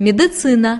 медицина.